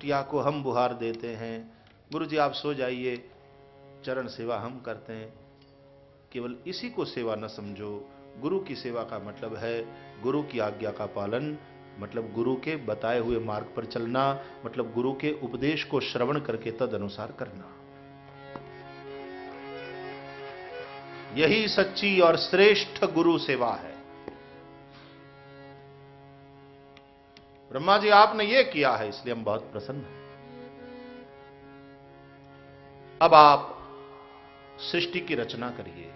टिया को हम बुहार देते हैं। गुरु जी, आप सो जाइए। चरण सेवा हम करते हैं। केवल इसी को सेवा न समझो। गुरु की सेवा का मतलब है गुरु की आज्ञा का पालन। मतलब गुरु के बताए हुए मार्ग पर चलना। मतलब गुरु के उपदेश को श्रवण करके तद अनुसार करना। यही सच्ची और श्रेष्ठ गुरु सेवा है। ब्रह्मा जी आपने ये किया है इसलिए हम बहुत प्रसन्न हैं। अब आप सृष्टि की रचना करिए।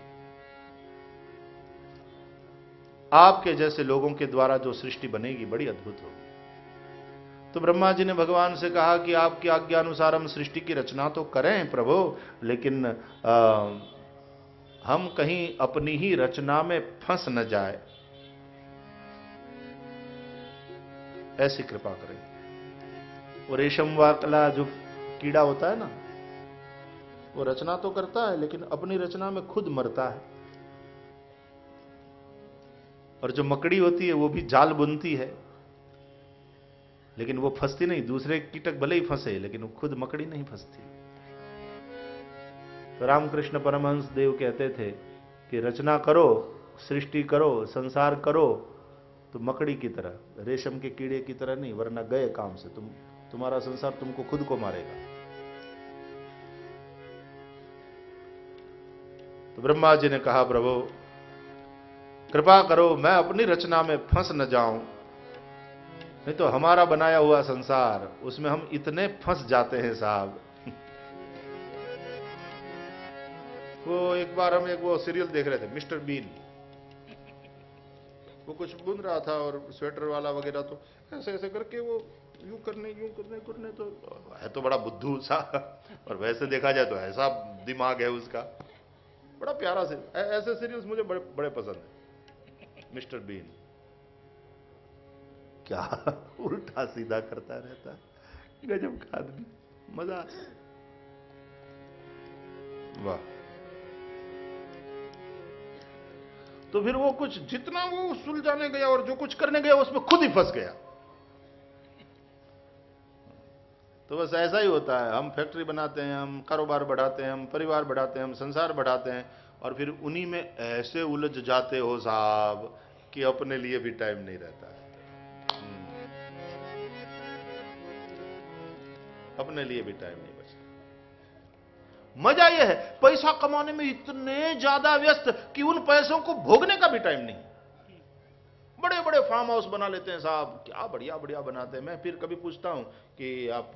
आपके जैसे लोगों के द्वारा जो सृष्टि बनेगी बड़ी अद्भुत होगी। तो ब्रह्मा जी ने भगवान से कहा कि आपकी आज्ञा अनुसार हम सृष्टि की रचना तो करें प्रभु लेकिन आ, हम कहीं अपनी ही रचना में फंस न जाए। ऐसी कृपा करें। वो रेशम वाला जो कीड़ा होता है ना, वो रचना तो करता है, लेकिन अपनी रचना में खुद मरता है। और जो मकड़ी होती है, वो भी जाल बुनती है। लेकिन वो फंसती नहीं, दूसरे कीटक भले ही फंसे, लेकिन वो खुद मकड़ी नहीं फंसती। तो रामकृष्ण परमहंस देव कहते थे कि रचना करो, सृष्टि करो, संसार करो तो मकड़ी की तरह, रेशम के कीड़े की तरह नहीं, वरना गए काम से। तुम, तुम्हारा संसार तुमको खुद को मारेगा। तो ब्रह्मा जी ने कहा, प्रभु, कृपा करो, मैं अपनी रचना में फंस न जाऊँ। नहीं तो हमारा बनाया हुआ संसार, उसमें हम इतने फंस जाते हैं साहब। वो एक बार हम एक वो सीरियल देख रहे थे, मिस्टर बीन। वो कुछ बुन रहा था और स्वेटर वाला वगैरह तो ऐसे ऐसे करके वो यूँ करने यूँ करने करने तो है तो बड़ा बुद्धू सा, और वैसे देखा जाए तो ऐसा दिमाग है उसका। बड़ा प्यारा से ऐसे सीरियल्स मुझे बड़े बड़े पसंद है। Mister Bean. क्या उल्टा सीधा करता रहता गजब का आदमी। मज़ा वाह। तो फिर वो कुछ जितना वो सुलझाने गया और जो कुछ करने गया, उसमें खुद ही फंस गया। तो बस ऐसा ही होता है। हम फैक्ट्री बनाते हैं, हम कारोबार बढ़ाते हैं, हम परिवार बढ़ाते हैं, हम संसार बढ़ाते हैं और फिर उन्हीं में ऐसे उलझ जाते हो साहब कि अपने लिए भी टाइम नहीं रहता। हम्म। अपने लिए भी टाइम नहीं मज़ा यह है, पैसा कमाने में इतने ज़्यादा व्यस्त कि उन पैसों को भोगने का भी टाइम नहीं। बड़े बड़े फार्म हाउस बना लेते हैं साहब, क्या बढ़िया बढ़िया बनाते हैं। मैं फिर कभी पूछता हूँ कि आप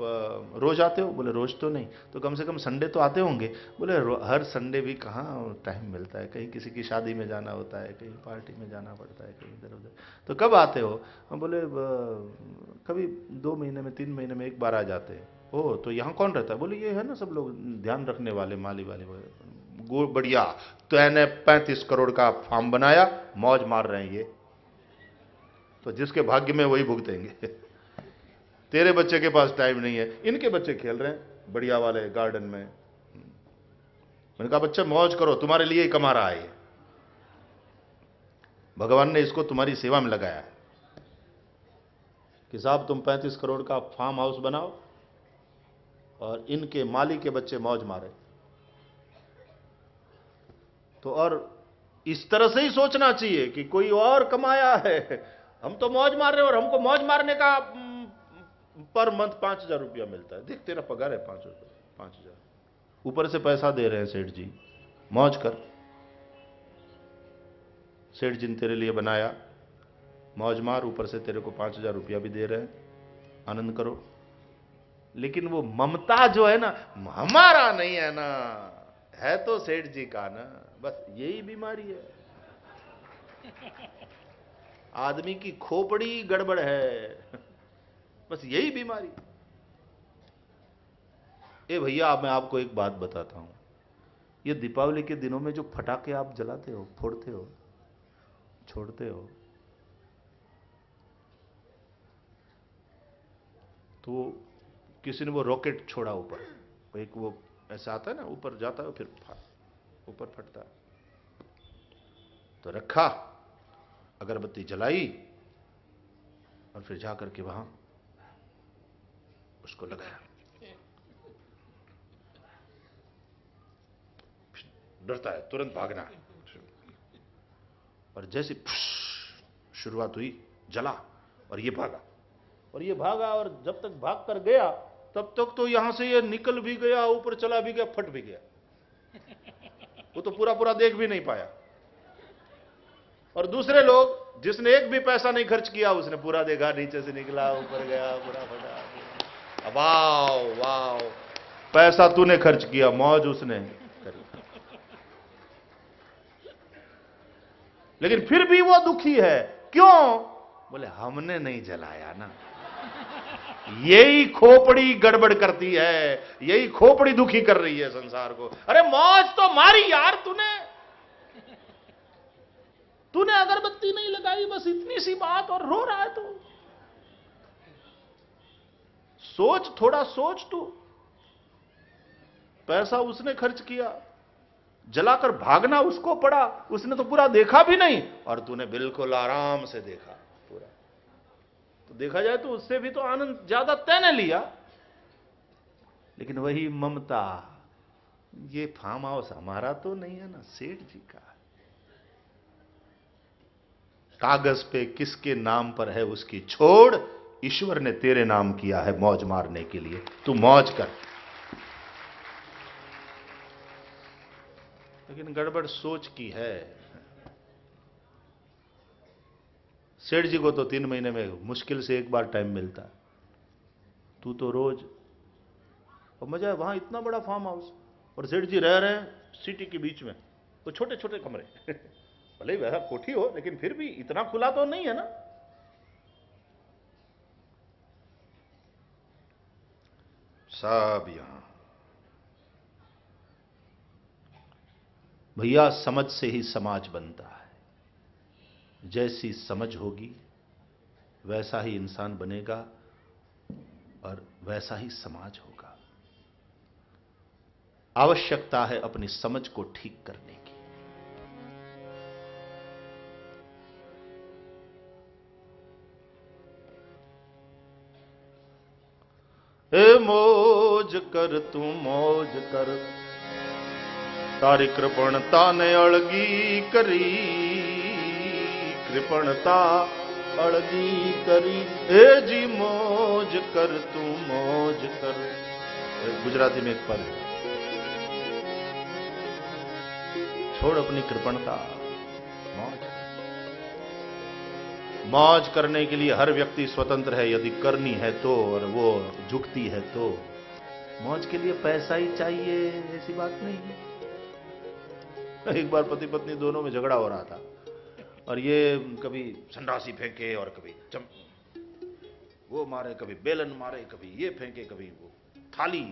रोज आते हो? बोले, रोज तो नहीं। तो कम से कम संडे तो आते होंगे। बोले हर संडे भी कहाँ टाइम मिलता है? कहीं किसी की शादी में जाना होता है, कहीं पार्टी में जाना पड़ता है, कहीं इधर उधर तो कब आते हो? हम बोले कभी दो महीने में, तीन महीने में एक बार आ जाते हैं। ओ तो यहाँ कौन रहता है? बोले, ये है ना सब लोग ध्यान रखने वाले, माली वाले गो, बढ़िया। तो एने पैंतीस करोड़ का फार्म बनाया, मौज मार रहे हैं ये। तो जिसके भाग्य में वही भुगतेंगे। तेरे बच्चे के पास टाइम नहीं है। इनके बच्चे खेल रहे हैं, बढ़िया वाले गार्डन में। मैंने कहा, बच्चे, मौज करो, तुम्हारे लिए ही कमा रहा है भगवान ने इसको तुम्हारी सेवा में लगाया कि साहब, तुम 35 करोड़ का फार्म हाउस बनाओ और इनके माली के बच्चे मौज मारे। तो और इस तरह से ही सोचना चाहिए कि कोई और कमाया है। हम तो मौज मार रहे हैं और हमको मौज मारने का पर मंथ पाँच हज़ार रुपया मिलता है। देख, तेरा पगार है पाँच रुपये, पाँच हज़ार। ऊपर से पैसा दे रहे हैं सेठ जी। मौज कर। सेठ जी ने तेरे लिए बनाया। मौज मार, ऊपर से तेरे को पाँच हज़ार रुपया भी दे रहे हैं। आनंद करो। लेकिन वो ममता जो है ना, हमारा नहीं है ना, है तो सेठ जी का ना, बस यही बीमारी है। आदमी की खोपड़ी गड़बड़ है, बस यही बीमारी। ए भैया मैं आपको एक बात बताता हूँ। ये दीपावली के दिनों में जो फटाके आप जलाते हो, फोड़ते हो, छोड़ते हो तो किसी ने वो रॉकेट छोड़ा ऊपर। एक वो ऐसा आता है ना, ऊपर जाता है, फिर ऊपर फटता है। तो रखा, अगरबत्ती जलाई, और फिर जाकर के वहाँ उसको लगाया। डरता है, तुरंत भागना है। और जैसे शुरुआत हुई, जला, और ये भागा। और ये भागा, और जब तक भाग कर गया तब तक तो यहाँ से ये निकल भी गया, ऊपर चला भी गया, फट भी गया। वो तो पूरा पूरा देख भी नहीं पाया। और दूसरे लोग, जिसने एक भी पैसा नहीं खर्च किया, उसने पूरा देखा, नीचे से निकला, ऊपर गया, पूरा फटा। Wow wow. पैसा तूने खर्च किया, मौज उसने करी। लेकिन फिर भी वो दुखी है। क्यों? बोले, हमने नहीं जलाया ना। यही खोपड़ी गड़बड़ करती है, यही खोपड़ी दुखी कर रही है संसार को। अरे मौज तो मारी यार तूने। तूने अगरबत्ती नहीं लगाई, बस इतनी सी बात और रो रहा है तू। सोच, थोड़ा सोच तू। पैसा उसने खर्च किया, जलाकर भागना उसको पड़ा, उसने तो पूरा देखा भी नहीं, और तूने बिल्कुल आराम से देखा। तो देखा जाए तो उससे भी तो आनंद ज़्यादा तय ने लिया। लेकिन वही ममता, ये फार्म हाउस हमारा तो नहीं है ना, सेठ जी का। कागज़ पे किसके नाम पर है उसकी छोड़, ईश्वर ने तेरे नाम किया है मौज मारने के लिए। तू मौज कर। लेकिन गड़बड़ सोच की है। सेठ जी को तो तीन महीने में मुश्किल से एक बार टाइम मिलता। तू तो रोज। और मज़ा है, वहाँ इतना बड़ा फार्म हाउस और सेठ जी रह रहे हैं सिटी के बीच में। तो छोटे छोटे कमरे। भले ही वह कोठी हो, लेकिन फिर भी इतना खुला तो नहीं है ना। सब यहाँ। भैया, समझ से ही समाज बनता है। जैसी समझ होगी, वैसा ही इंसान बनेगा और वैसा ही समाज होगा। आवश्यकता है अपनी समझ को ठीक करने की। ए, मौज कर तू, मौज कर। तारी कृपणता ने अलगी करी। कृपणता अड़गी करी। हे जी, मौज कर, तू मौज कर। गुजराती में एक पद छोड़ अपनी कृपणता। मौज। मौज करने के लिए हर व्यक्ति स्वतंत्र है। यदि करनी है तो और वो झुकती है तो। मौज के लिए पैसा ही चाहिए, ऐसी बात नहीं है। एक बार पति पत्नी दोनों में झगड़ा हो रहा था। और ये कभी संडासी फेंके और कभी चम, वो मारे, कभी बेलन मारे, कभी ये फेंके, कभी वो थाली,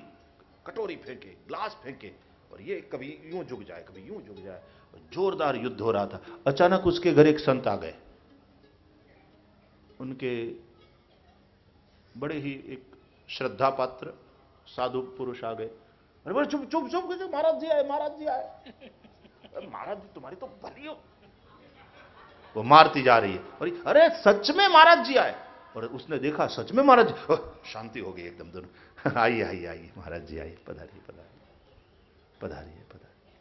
कटोरी फेंके, ग्लास फेंके, और ये कभी यूँ झुक जाए, कभी यूँ झुक जाए। जोरदार युद्ध हो रहा था। अचानक उसके घर एक संत आ गए। उनके बड़े ही एक श्रद्धा पात्र साधु पुरुष आ गए। अरे चुप चुप चुप महाराज जी आए, महाराज जी आए। महाराज जी, तुम्हारी तो भली हो। वो मारती जा रही है। और अरे, सच में महाराज जी आए। और उसने देखा, सच में महाराज शांति हो गई एकदम दोनों। आइए आइए आइए, महाराज जी, आइए, पधारिए पधारिए पधारिए पधारिए।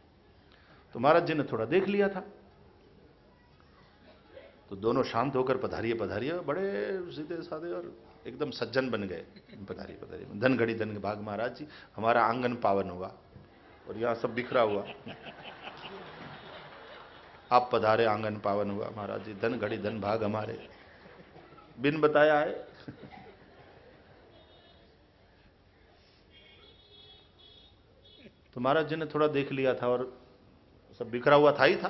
तो महाराज जी ने थोड़ा देख लिया था। तो दोनों शांत होकर पधारिए पधारिए बड़े सीधे साधे और एकदम सज्जन बन गए। पधारिए पधारिए। धन घड़ी धन भाग महाराज जी, हमारा आँगन पावन हुआ और यहाँ सब बिखरा हुआ। आप पधारे, आँगन पावन हुआ महाराज जी, धन घड़ी, धन भाग हमारे। बिन बताया है। तो महाराज जी ने थोड़ा देख लिया था और सब बिखरा हुआ था ही था।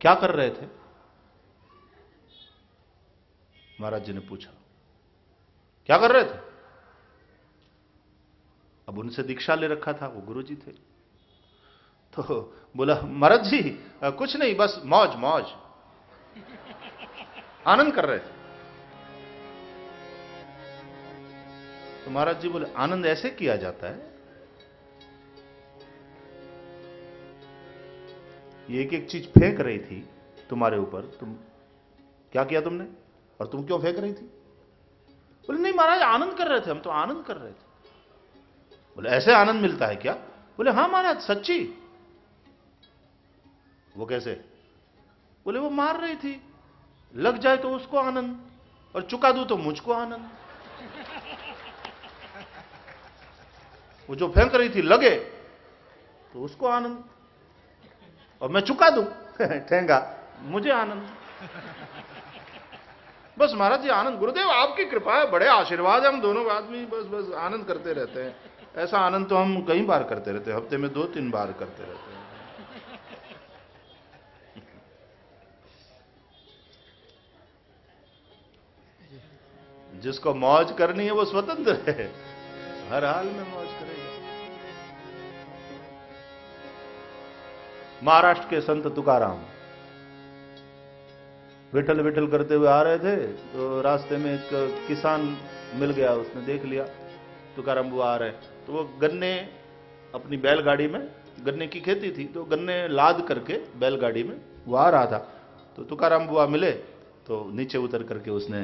क्या कर रहे थे? महाराज जी ने पूछा, क्या कर रहे थे? अब उनसे दीक्षा ले रखा था, वो गुरु जी थे। तो बोला महाराज जी कुछ नहीं, बस मौज मौज। आनंद कर रहे थे। तो महाराज जी बोले, आनंद ऐसे किया जाता है, ये एक एक चीज़ फेंक रही थी तुम्हारे ऊपर, तुम क्या किया तुमने, और तुम क्यों फेंक रही थी? बोले, नहीं महाराज, आनंद कर रहे थे हम तो आनंद कर रहे थे। बोले, ऐसे आनंद मिलता है क्या? बोले, हाँ महाराज, सच्ची। वो कैसे? बोले, वो मार रही थी। लग जाए तो उसको आनंद, और चुका दू तो मुझको आनंद। वो जो फेंक रही थी लगे तो उसको आनंद। और मैं चुका दू, ठेंगा, मुझे आनंद। बस महाराज जी, आनंद, गुरुदेव, आपकी कृपा है, बड़े आशीर्वाद है, हम दोनों आदमी बस बस आनंद करते रहते हैं। ऐसा आनंद तो हम कई बार करते रहते हैं, हफ़्ते में दो तीन बार करते रहते हैं। जिसको मौज करनी है, वो स्वतंत्र है। हर हाल में मौज करेगा। महाराष्ट्र के संत तुकाराम। विठल विठल करते हुए आ रहे थे तो रास्ते में एक किसान मिल गया, उसने देख लिया, तुकाराम बुआ आ रहे तो वो गन्ने, अपनी बैलगाड़ी में, गन्ने की खेती थी तो गन्ने लाद करके बैलगाड़ी में वो आ रहा था। तो तुकाराम बुआ मिले तो नीचे उतर करके उसने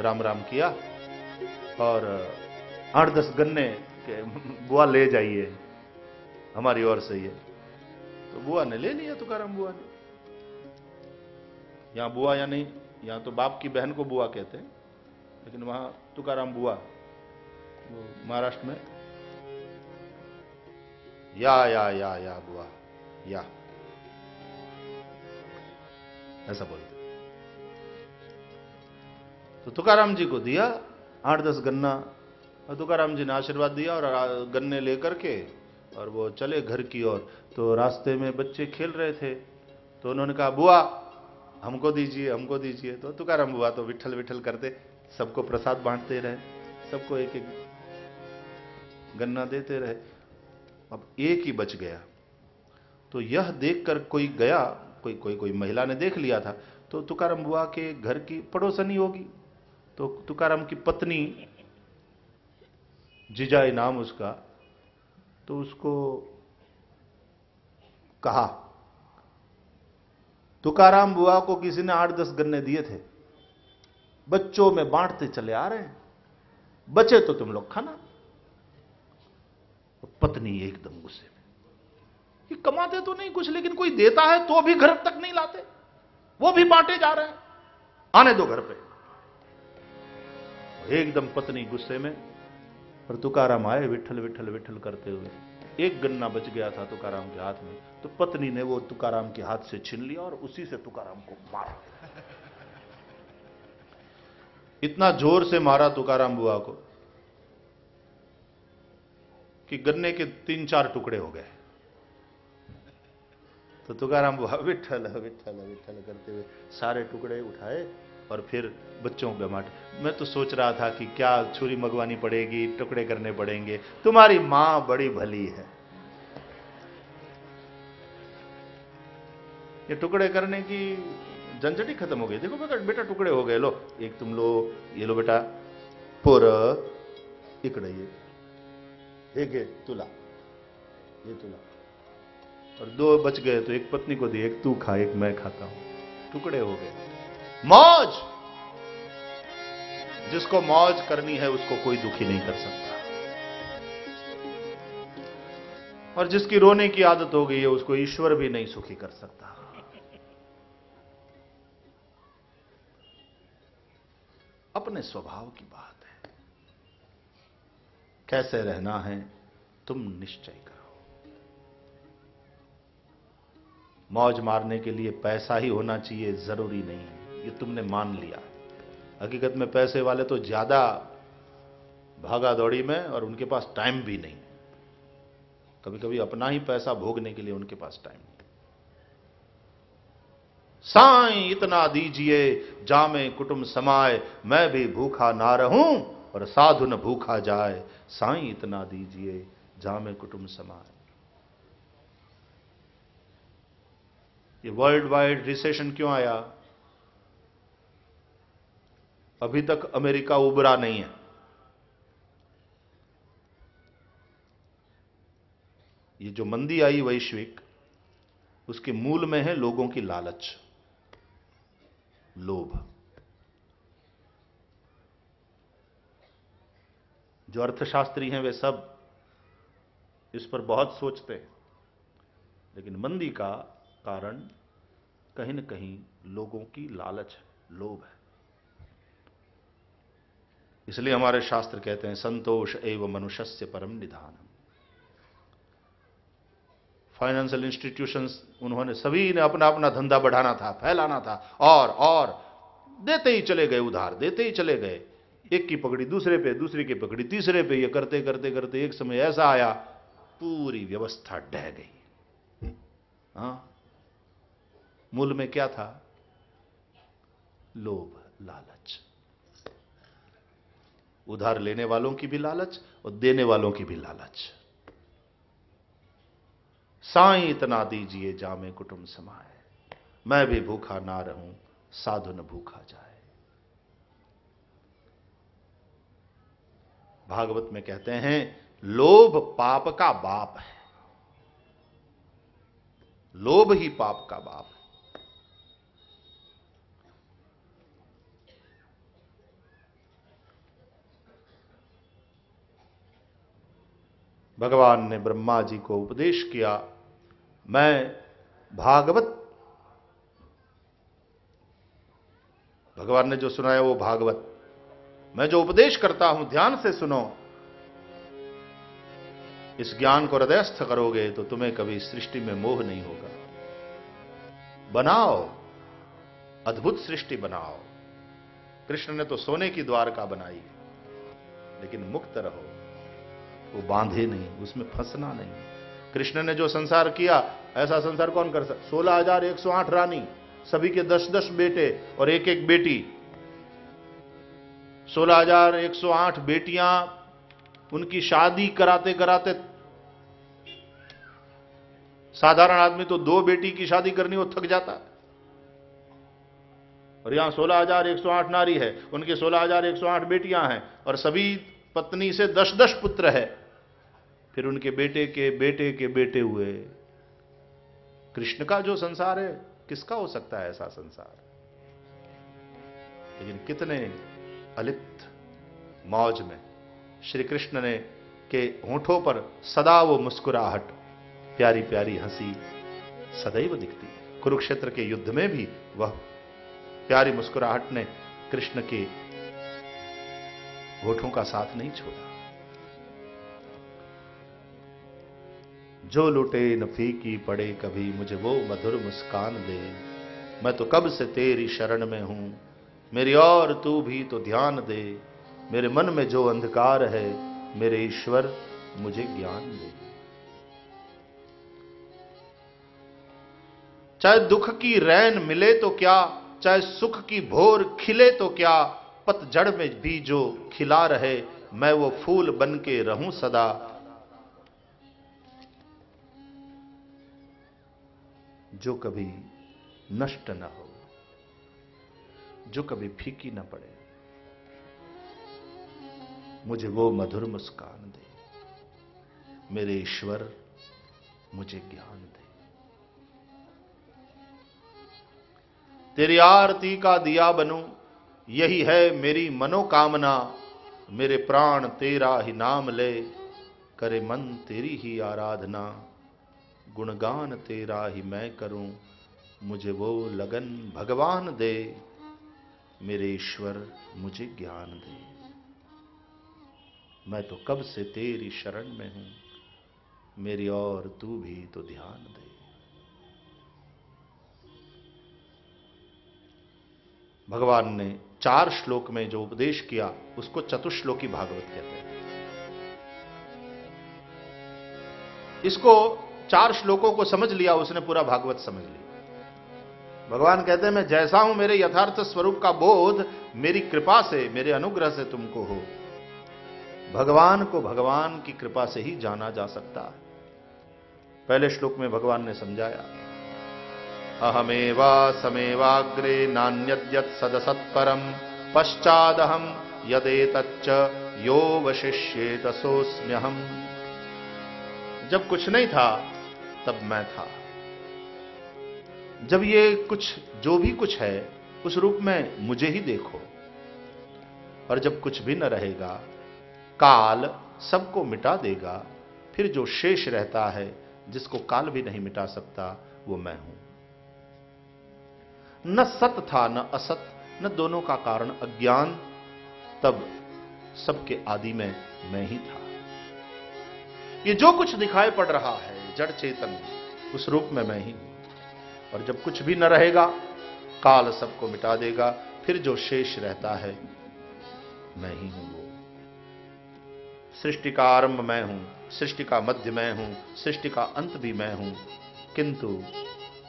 राम राम किया और आठ दस गन्ने के बुआ ले जाइए। हमारी ओर से ये। तो बुआ ने ले लिया तुकार बुआ ने। यहाँ बुआ या नहीं, यहाँ तो बाप की बहन को बुआ कहते हैं, लेकिन वहाँ तुकाराम बुआ महाराष्ट्र में। या या या या, बुआ, या। ऐसा बोलते तो तुकाराम जी को दिया, आठ दस गन्ना। और तुकाराम जी ने आशीर्वाद दिया और गन्ने लेकर के और वो चले घर की ओर। तो रास्ते में बच्चे खेल रहे थे। तो उन्होंने कहा, बुआ, हमको दीजिए हमको दीजिए। तो तुकाराम बुआ तो विठल विठल करते। सबको प्रसाद बांटते रहे, सबको एक एक गन्ना देते रहे। अब एक ही बच गया। तो यह देखकर कोई गया, कोई कोई कोई महिला ने देख लिया था। तो तुकाराम बुआ के घर की पड़ोसनी होगी। तो तुकाराम की पत्नी, जिजाई नाम उसका तो उसको कहा, तुकाराम बुआ को किसी ने आठ दस गन्ने दिए थे। बच्चों में बांटते चले आ रहे हैं। बचे तो तुम लोग खाना। पत्नी एकदम गुस्से में कमाते तो नहीं कुछ, लेकिन कोई देता है तो भी घर तक नहीं लाते। वो भी बांटे जा रहे हैं। आने दो घर पे। एकदम पत्नी गुस्से में और तुकाराम आए विठल विठल विठल करते हुए। एक गन्ना बच गया था तुकाराम के हाथ में तो पत्नी ने वो तुकाराम के हाथ से छीन लिया और उसी से तुकाराम को मारा। इतना ज़ोर से मारा तुकाराम बुआ को कि गन्ने के तीन चार टुकड़े हो गए। तो तुकाराम बुआ विठल विठल विठल करते हुए सारे टुकड़े उठाए और फिर बच्चों पे माट मैं तो सोच रहा था कि क्या छुरी मंगवानी पड़ेगी, टुकड़े करने पड़ेंगे। तुम्हारी माँ बड़ी भली है। ये टुकड़े करने की झंझट ही खत्म हो गई। देखो बेटा बेटा टुकड़े हो गए। लो, एक तुम लो, ये लो बेटा। पुर, इकड़े ये। एक है तुला, ये तुला। और दो बच गए तो एक पत्नी को दी, एक तू खा, एक मैं खाता हूँ। टुकड़े हो गए। मौज। जिसको मौज करनी है, उसको कोई दुखी नहीं कर सकता। और जिसकी रोने की आदत हो गई है, उसको ईश्वर भी नहीं सुखी कर सकता। अपने स्वभाव की बात है। कैसे रहना है, तुम निश्चय करो। मौज मारने के लिए पैसा ही होना चाहिए, ज़रूरी नहीं है। ये तुमने मान लिया। हकीकत में पैसे वाले तो ज़्यादा भागा दौड़ी में और उनके पास टाइम भी नहीं। कभी कभी अपना ही पैसा भोगने के लिए उनके पास टाइम नहीं। साई, इतना दीजिए, जामे कुटुंब समाए, मैं भी भूखा ना रहूँ और साधु न भूखा जाए। साई, इतना दीजिए, जामे कुटुंब समाए। ये वर्ल्ड वाइड रिसेशन क्यों आया? अभी तक अमेरिका उबरा नहीं है। ये जो मंदी आई वैश्विक, उसके मूल में है लोगों की लालच, लोभ। जो अर्थशास्त्री हैं वे सब इस पर बहुत सोचते हैं, लेकिन मंदी का कारण कहीं न कहीं लोगों की लालच है लोभ है। इसलिए हमारे शास्त्र कहते हैं, संतोष एवं मनुष्य परम निधान फाइनेंशियल इंस्टीट्यूशंस उन्होंने सभी ने अपना अपना धंधा बढ़ाना था, फैलाना था, और और, देते ही चले गए उधार, देते ही चले गए। एक की पकड़ी दूसरे पे, दूसरे की पकड़ी तीसरे पे, ये करते करते करते एक समय ऐसा आया, पूरी व्यवस्था डह गई। हा? मूल में क्या था? लोभ, लालच। उधार लेने वालों की भी लालच और देने वालों की भी लालच। साई इतना दीजिए जामे कुटुंब समाए मैं भी भूखा ना रहूँ, साधु न भूखा जाए। भागवत में कहते हैं, लोभ पाप का बाप है। लोभ ही पाप का बाप है। भगवान ने ब्रह्मा जी को उपदेश किया, मैं भागवत भगवान ने जो सुनाया वो भागवत। मैं जो उपदेश करता हूँ, ध्यान से सुनो। इस ज्ञान को हृदयस्थ करोगे तो तुम्हें कभी सृष्टि में मोह नहीं होगा। बनाओ, अद्भुत सृष्टि बनाओ। कृष्ण ने तो सोने की द्वारका बनाई, लेकिन मुक्त रहो। वो बांधे नहीं, उसमें फंसना नहीं। कृष्ण ने जो संसार किया, ऐसा संसार कौन कर सकता सोलह हज़ार एक सौ आठ रानी, सभी के दस दस बेटे और एक एक बेटी। सोलह हज़ार एक सौ आठ बेटियाँ, उनकी शादी कराते कराते साधारण आदमी तो दो बेटी की शादी करनी, वो थक जाता। और यहाँ सोलह हज़ार एक सौ आठ नारी है, उनके सोलह हज़ार एक सौ आठ बेटियाँ हैं, और सभी पत्नी से दस दस पुत्र है। फिर उनके बेटे के बेटे के बेटे हुए। कृष्ण का जो संसार है, किसका हो सकता है ऐसा संसार? लेकिन कितने अलिप्त मौज में श्री कृष्ण ने के होठों पर सदा वो मुस्कुराहट, प्यारी प्यारी हँसी सदैव दिखती कुरुक्षेत्र के युद्ध में भी वह प्यारी मुस्कुराहट ने कृष्ण के होठों का साथ नहीं छोड़ा। जो लुटे न फीकी पड़े कभी मुझे वो मधुर मुस्कान दे। मैं तो कब से तेरी शरण में हूँ? मेरी और तू भी तो ध्यान दे। मेरे मन में जो अंधकार है, मेरे ईश्वर मुझे ज्ञान दे। चाहे दुख की रैन मिले तो क्या? चाहे सुख की भोर खिले तो क्या? पतझड़ में भी जो खिला रहे, मैं वो फूल बन के रहूँ सदा। जो कभी नष्ट न हो, जो कभी फीकी न पड़े, मुझे वो मधुर मुस्कान दे। मेरे ईश्वर मुझे ज्ञान दे। तेरी आरती का दिया बनूं, यही है मेरी मनोकामना। मेरे प्राण तेरा ही नाम ले, करे मन तेरी ही आराधना। गुणगान तेरा ही मैं करूँ, मुझे वो लगन भगवान दे, मेरे ईश्वर मुझे ज्ञान दे। मैं तो कब से तेरी शरण में हूँ, मेरी और तू भी तो ध्यान दे। भगवान ने चार श्लोक में जो उपदेश किया, उसको चतुश्लोकी भागवत कहते हैं। इसको चार श्लोकों को समझ लिया, उसने पूरा भागवत समझ लिया। भगवान कहते हैं, मैं जैसा हूँ, मेरे यथार्थ स्वरूप का बोध, मेरी कृपा से, मेरे अनुग्रह से तुमको हो। भगवान को भगवान की कृपा से ही जाना जा सकता है। पहले श्लोक में भगवान ने समझाया, अहमेवा समेवाग्रे नान्यद्यत सदसत्परम पश्चादहम यदे तच्च यो वशिष्ये तसोस्म्यहम जब कुछ नहीं था तब मैं था। जब ये कुछ, जो भी कुछ है, उस रूप में मुझे ही देखो। और जब कुछ भी न रहेगा, काल सबको मिटा देगा, फिर जो शेष रहता है, जिसको काल भी नहीं मिटा सकता, वो मैं हूँ। न सत था, न असत, न दोनों का कारण अज्ञान, तब सबके आदि में मैं ही था। ये जो कुछ दिखाई पड़ रहा है जड़ चेतन उस रूप में मैं ही। और जब कुछ भी न रहेगा, काल सबको मिटा देगा, फिर जो शेष रहता है, मैं ही हूँ वो। सृष्टि का आरंभ मैं हूँ, सृष्टि का मध्य मैं हूँ, सृष्टि का अंत भी मैं हूँ। किंतु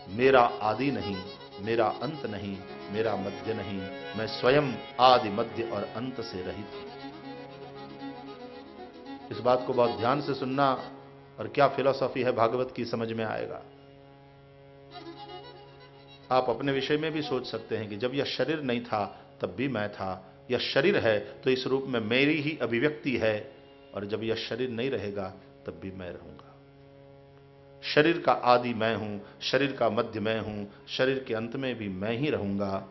मेरा आदि नहीं, मेरा अंत नहीं, मेरा मध्य नहीं, मैं स्वयं आदि मध्य और अंत से रहित हूँ। इस बात को बहुत ध्यान से सुनना और क्या फिलॉसफी है भागवत की समझ में आएगा। आप अपने विषय में भी सोच सकते हैं कि जब यह शरीर नहीं था, तब भी मैं था। यह शरीर है तो इस रूप में मेरी ही अभिव्यक्ति है। और जब यह शरीर नहीं रहेगा, तब भी मैं रहूँगा। शरीर का आदि मैं हूँ, शरीर का मध्य मैं हूँ, शरीर के अंत में भी मैं ही रहूँगा।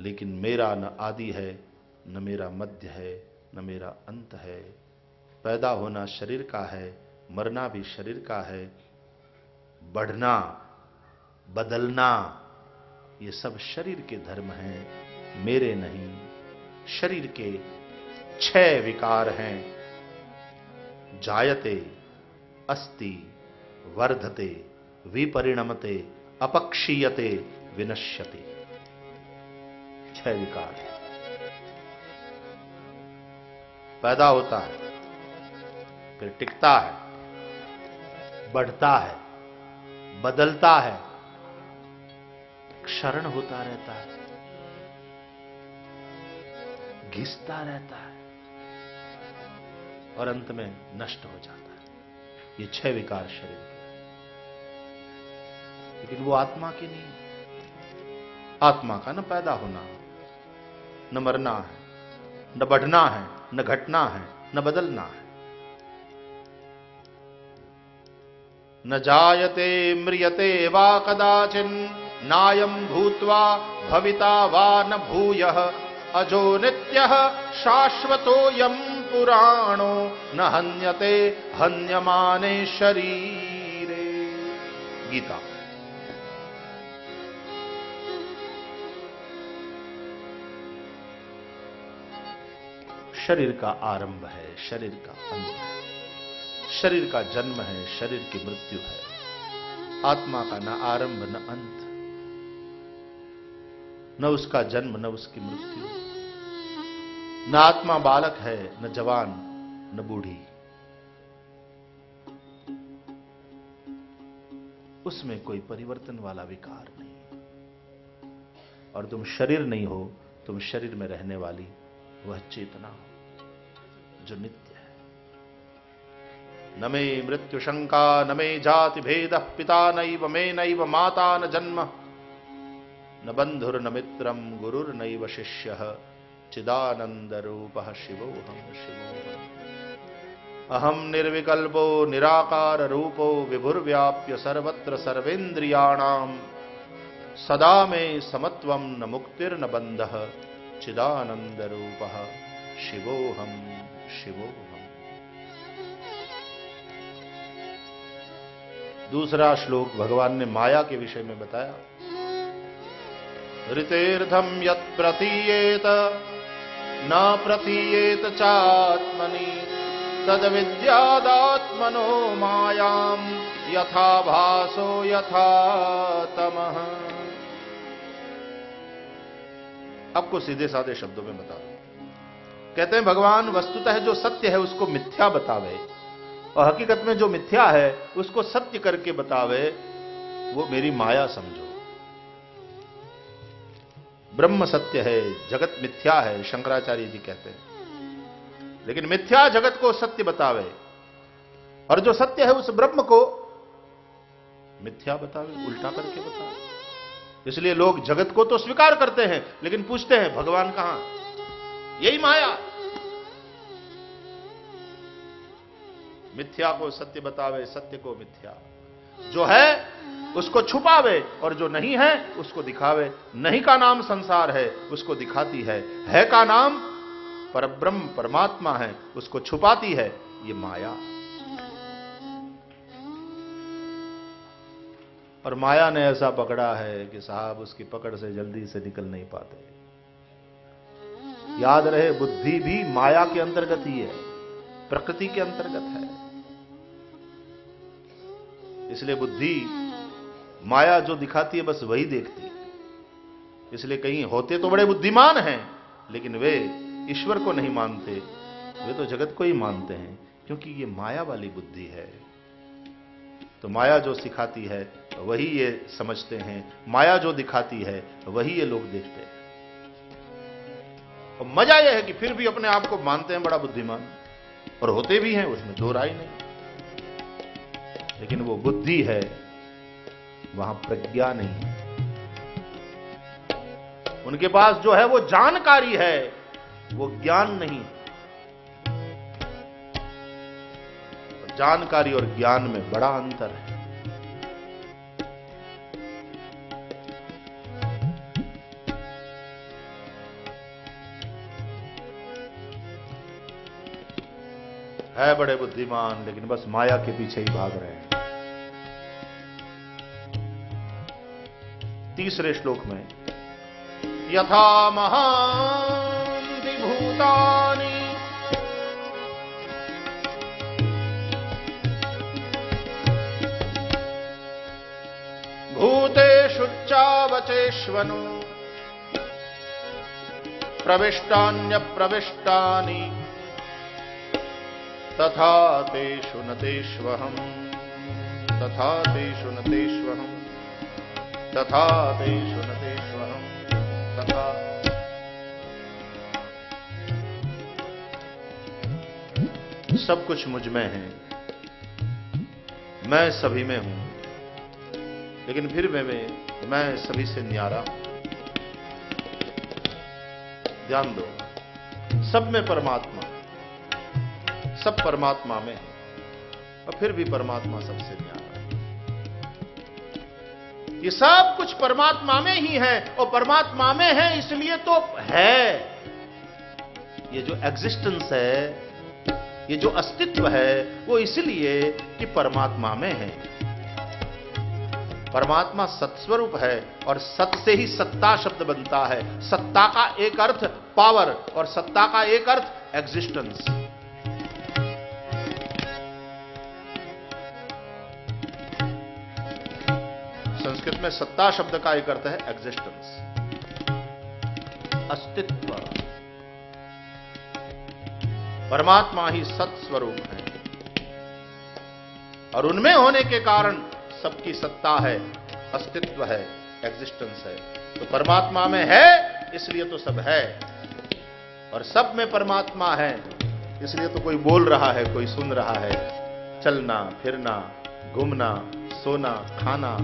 लेकिन मेरा न आदि है, न मेरा मध्य है, न मेरा अंत है। पैदा होना शरीर का है, मरना भी शरीर का है, बढ़ना, बदलना, ये सब शरीर के धर्म हैं, मेरे नहीं, शरीर के छह विकार हैं, जायते, अस्ति, वर्धते, विपरिणमते, अपक्षीयते, विनश्यते। छह विकार पैदा होता है। फिर टिकता है, बढ़ता है, बदलता है, क्षरण होता रहता है, घिसता रहता है और अंत में नष्ट हो जाता है। ये छह विकार शरीर के। लेकिन वो आत्मा की नहीं आत्मा का न पैदा होना, न मरना है, न बढ़ना है, न घटना है, न बदलना है। न जायते म्रियते वा कदाचिन नायम भूत्वा भविता वा न भूय। अजो नित्य शाश्वतो यम पुराणो, न हन्यते हन्यमाने शरीरे। गीता। शरीर का आरंभ है, शरीर का अंत। है शरीर का जन्म है, शरीर की मृत्यु है। आत्मा का न आरंभ, न अंत। न उसका जन्म, न उसकी मृत्यु। न आत्मा बालक है, न जवान, न बूढ़ी। उसमें कोई परिवर्तन वाला विकार नहीं। और तुम शरीर नहीं हो, तुम शरीर में रहने वाली वह चेतना हो, जो नित्य न मे मृत्युशंका न मे जाति भेद पिता नैव, मे नैव, माता न जन्म। न बंधुर न मित्रम गुरुर नैव शिष्य चिदानंद रूप शिवोहम शिवोहम अहम निर्विकल्पो निराकार रूपो विभुर्व्याप्य सर्वत्र सर्वेन्द्रियाणाम। सदा मे समत्वम न मुक्तिर्न बंध चिदानंद रूप शिवोहम शिवोहम दूसरा श्लोक भगवान ने माया के विषय में बताया। ऋतेर्धम यत प्रतीयेत, न प्रतीयेत चात्मनि, तद विद्यादात्मनो मायाम, यथा भासो यथा तमः। आपको सीधे साधे शब्दों में बता कहते हैं, भगवान वस्तुतः है जो सत्य है, उसको मिथ्या बतावे। और हकीकत में जो मिथ्या है, उसको सत्य करके बतावे, वो मेरी माया समझो। ब्रह्म सत्य है, जगत मिथ्या है, शंकराचार्य जी कहते हैं। लेकिन मिथ्या जगत को सत्य बतावे, और जो सत्य है उस ब्रह्म को मिथ्या बतावे, उल्टा करके बतावे। इसलिए लोग जगत को तो स्वीकार करते हैं, लेकिन पूछते हैं, भगवान कहाँ? यही माया। मिथ्या को सत्य बतावे, सत्य को मिथ्या। जो है, उसको छुपावे और जो नहीं है, उसको दिखावे। नहीं का नाम संसार है, उसको दिखाती है। है का नाम पर ब्रह्म परमात्मा है, उसको छुपाती है, ये माया। और माया ने ऐसा पकड़ा है कि साहब उसकी पकड़ से जल्दी से निकल नहीं पाते। याद रहे, बुद्धि भी माया के अंतर्गत ही है, प्रकृति के अंतर्गत है। इसलिए बुद्धि माया जो दिखाती है, बस वही देखती है। इसलिए कहीं होते तो बड़े बुद्धिमान हैं, लेकिन वे ईश्वर को नहीं मानते। वे तो जगत को ही मानते हैं, क्योंकि ये माया वाली बुद्धि है। तो माया जो सिखाती है, वही ये समझते हैं। माया जो दिखाती है, वही ये लोग देखते हैं। और मज़ा यह है कि फिर भी अपने आप को मानते हैं बड़ा बुद्धिमान। और होते भी हैं, उसमें दो राय नहीं। लेकिन वो बुद्धि है, वहाँ प्रज्ञा नहीं है। उनके पास जो है वो जानकारी है, वो ज्ञान नहीं जानकारी और ज्ञान में बड़ा अंतर है। है बड़े बुद्धिमान, लेकिन बस माया के पीछे ही भाग रहे हैं। तीसरे श्लोक में। यथा महान्ति भूतानि भूतेषु चावचेष्वनु। प्रविष्टान्यप्रविष्टानि। तथा तेषु न तेष्वहम्। तथा तेषु न तेष्वहम् तथा तेषु न तेष्वहम् तथा। सब कुछ मुझमें है। मैं सभी में हूँ। लेकिन फिर मैं मैं, मैं सभी से न्यारा हूँ। ध्यान दो। सब में परमात्मा। सब परमात्मा में और फिर भी परमात्मा सबसे न्यारा। ये सब कुछ परमात्मा में ही है और परमात्मा में है, इसलिए तो है। ये जो एग्जिस्टेंस है, ये जो अस्तित्व है, वो इसलिए कि परमात्मा में है। परमात्मा सत्स्वरूप है और सत से ही सत्ता शब्द बनता है। सत्ता का एक अर्थ पावर और सत्ता का एक अर्थ एग्जिस्टेंस संस्कृत में सत्ता शब्द का एक अर्थ है एग्जिस्टेंस अस्तित्व। परमात्मा ही सत्स्वरूप है। और उनमें होने के कारण सबकी सत्ता है, अस्तित्व है एग्जिस्टेंस है। तो परमात्मा में है, इसलिए तो सब है। और सब में परमात्मा है, इसलिए तो कोई बोल रहा है, कोई सुन रहा है। चलना, फिरना, घूमना, सोना, खाना